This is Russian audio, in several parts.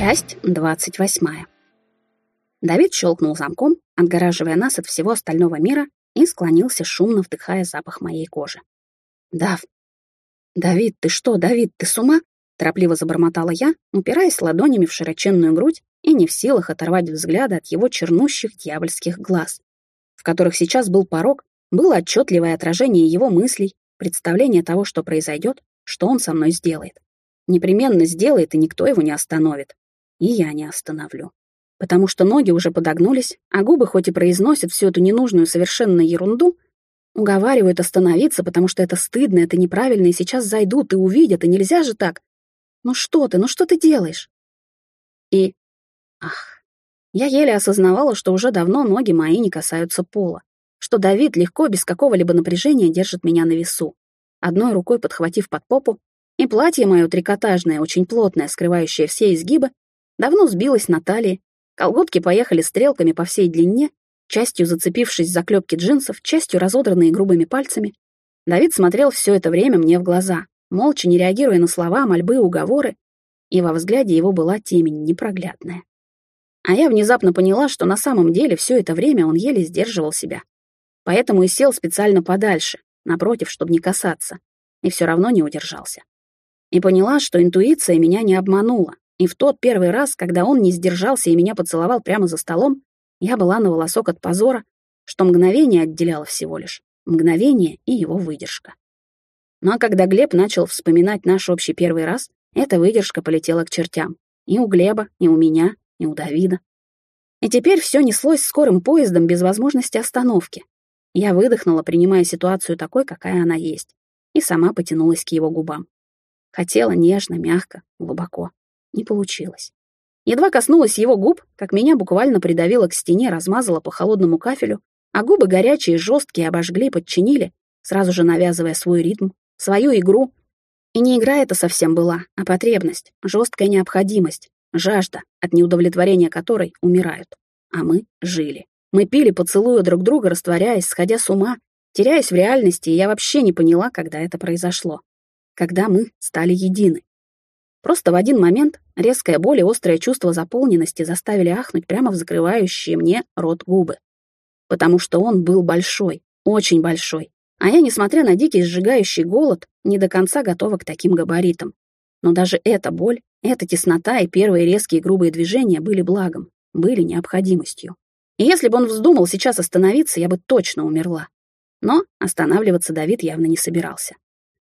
Часть двадцать восьмая. Давид щелкнул замком, отгораживая нас от всего остального мира, и склонился, шумно вдыхая запах моей кожи. «Дав! Давид, ты что, Давид, ты с ума?» торопливо забормотала я, упираясь ладонями в широченную грудь и не в силах оторвать взгляда от его чернущих дьявольских глаз, в которых сейчас был порог, было отчетливое отражение его мыслей, представление того, что произойдет, что он со мной сделает. Непременно сделает, и никто его не остановит. И я не остановлю. Потому что ноги уже подогнулись, а губы хоть и произносят всю эту ненужную совершенно ерунду, уговаривают остановиться, потому что это стыдно, это неправильно, и сейчас зайдут и увидят, и нельзя же так. Ну что ты, ну что ты делаешь? И... Ах... Я еле осознавала, что уже давно ноги мои не касаются пола, что Давид легко, без какого-либо напряжения, держит меня на весу, одной рукой подхватив под попу, и платье мое трикотажное, очень плотное, скрывающее все изгибы, давно сбилось на талии, колготки поехали стрелками по всей длине, частью зацепившись за клепки джинсов, частью разодранные грубыми пальцами. Давид смотрел все это время мне в глаза, молча не реагируя на слова, мольбы, уговоры, и во взгляде его была темень непроглядная. А я внезапно поняла, что на самом деле все это время он еле сдерживал себя. Поэтому и сел специально подальше, напротив, чтобы не касаться, и все равно не удержался. И поняла, что интуиция меня не обманула, и в тот первый раз, когда он не сдержался и меня поцеловал прямо за столом, я была на волосок от позора, что мгновение отделяло всего лишь. Мгновение и его выдержка. А когда Глеб начал вспоминать наш общий первый раз, эта выдержка полетела к чертям. И у Глеба, и у меня, и у Давида. И теперь все неслось скорым поездом без возможности остановки. Я выдохнула, принимая ситуацию такой, какая она есть, и сама потянулась к его губам. Хотела нежно, мягко, глубоко. Не получилось. Едва коснулась его губ, как меня буквально придавило к стене, размазала по холодному кафелю, а губы горячие, жесткие, обожгли, подчинили, сразу же навязывая свой ритм, свою игру. И не игра это совсем была, а потребность, жесткая необходимость, жажда, от неудовлетворения которой умирают. А мы жили. Мы пили, поцелуя друг друга, растворяясь, сходя с ума, теряясь в реальности, и я вообще не поняла, когда это произошло. Когда мы стали едины. Просто в один момент резкая боль и острое чувство заполненности заставили ахнуть прямо в закрывающие мне рот губы. Потому что он был большой, очень большой, а я, несмотря на дикий сжигающий голод, не до конца готова к таким габаритам. Но даже эта боль, эта теснота и первые резкие грубые движения были благом, были необходимостью. И если бы он вздумал сейчас остановиться, я бы точно умерла. Но останавливаться Давид явно не собирался.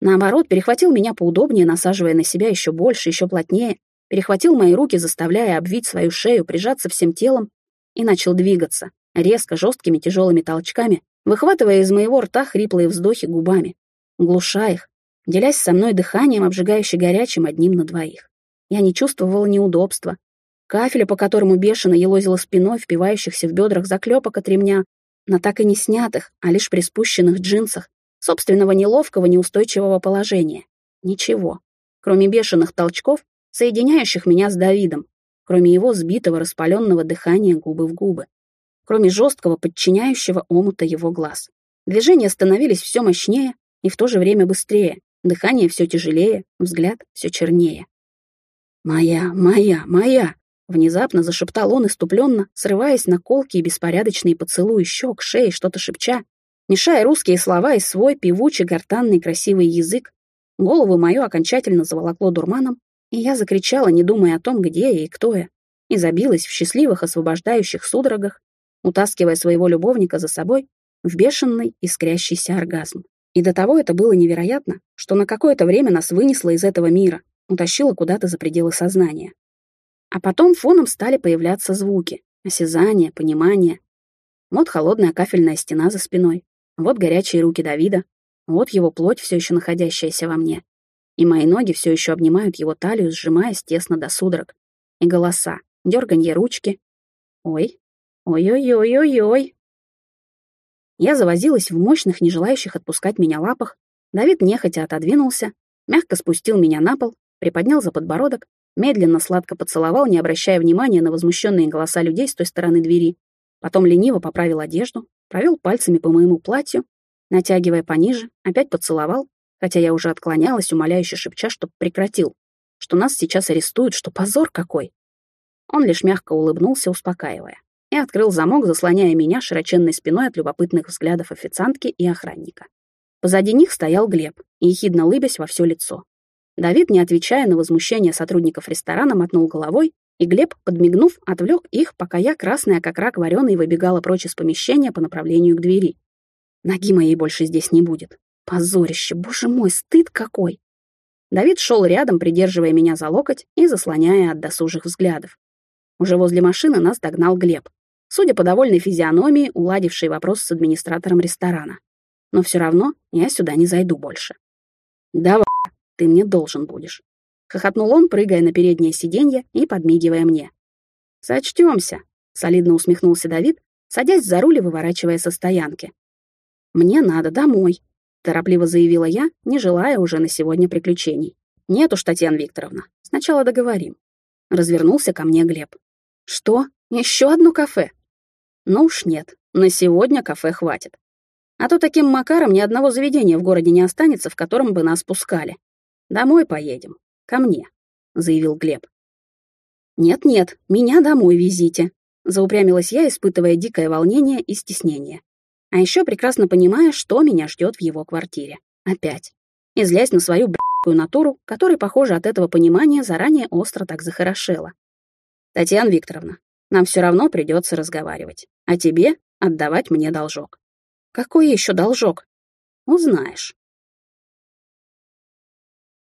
Наоборот, перехватил меня поудобнее, насаживая на себя еще больше, еще плотнее, перехватил мои руки, заставляя обвить свою шею, прижаться всем телом, и начал двигаться, резко, жесткими тяжелыми толчками, выхватывая из моего рта хриплые вздохи губами, глуша их, делясь со мной дыханием, обжигающе горячим одним на двоих. Я не чувствовала неудобства. Кафеля, по которому бешено елозила спиной, впивающихся в бедрах заклепок от ремня, на так и не снятых, а лишь приспущенных джинсах, собственного неловкого, неустойчивого положения. Ничего, кроме бешеных толчков, соединяющих меня с Давидом, кроме его сбитого, распаленного дыхания губы в губы кроме жесткого, подчиняющего омута его глаз. Движения становились все мощнее и в то же время быстрее, дыхание все тяжелее, взгляд все чернее. «Моя, моя, моя!» — внезапно зашептал он иступленно, срываясь на колки и беспорядочные поцелуи щек, шеи, что-то шепча, мешая русские слова и свой певучий, гортанный, красивый язык. Голову мою окончательно заволокло дурманом, и я закричала, не думая о том, где я и кто я, и забилась в счастливых, освобождающих судорогах, утаскивая своего любовника за собой в бешеный искрящийся оргазм. И до того это было невероятно, что на какое-то время нас вынесло из этого мира, утащило куда-то за пределы сознания. А потом фоном стали появляться звуки, осязание, понимание. Вот холодная кафельная стена за спиной, вот горячие руки Давида, вот его плоть, все еще находящаяся во мне. И мои ноги все еще обнимают его талию, сжимаясь тесно до судорог. И голоса, дерганье ручки. Ой, Ой-ой-ой-ой-ой. Я завозилась в мощных, не желающих отпускать меня лапах. Давид нехотя отодвинулся, мягко спустил меня на пол, приподнял за подбородок, медленно сладко поцеловал, не обращая внимания на возмущенные голоса людей с той стороны двери. Потом лениво поправил одежду, провел пальцами по моему платью, натягивая пониже, опять поцеловал, хотя я уже отклонялась, умоляюще шепча, чтоб прекратил, что нас сейчас арестуют, что позор какой. Он лишь мягко улыбнулся, успокаивая, и открыл замок, заслоняя меня широченной спиной от любопытных взглядов официантки и охранника. Позади них стоял Глеб, ехидно лыбясь во все лицо. Давид, не отвечая на возмущение сотрудников ресторана, мотнул головой, и Глеб, подмигнув, отвлек их, пока я, красная как рак вареный, выбегала прочь из помещения по направлению к двери. Ноги моей больше здесь не будет. Позорище, боже мой, стыд какой! Давид шел рядом, придерживая меня за локоть и заслоняя от досужих взглядов. Уже возле машины нас догнал Глеб, судя по довольной физиономии, уладивший вопрос с администратором ресторана. Но все равно я сюда не зайду больше. «Давай, ты мне должен будешь», — хохотнул он, прыгая на переднее сиденье и подмигивая мне. «Сочтемся», — солидно усмехнулся Давид, садясь за руль и выворачивая со стоянки. «Мне надо домой», торопливо заявила я, не желая уже на сегодня приключений. «Нет уж, Татьяна Викторовна, сначала договорим». Развернулся ко мне Глеб. «Что? Еще одно кафе?» «Ну уж нет, на сегодня кафе хватит. А то таким макаром ни одного заведения в городе не останется, в котором бы нас пускали. Домой поедем. Ко мне», — заявил Глеб. «Нет-нет, меня домой везите», — заупрямилась я, испытывая дикое волнение и стеснение. А еще прекрасно понимая, что меня ждет в его квартире. Опять. И злясь на свою б***ую натуру, которой, похоже, от этого понимания заранее остро так захорошело. «Татьяна Викторовна, нам все равно придется разговаривать. А тебе отдавать мне должок». «Какой еще должок?» «Узнаешь».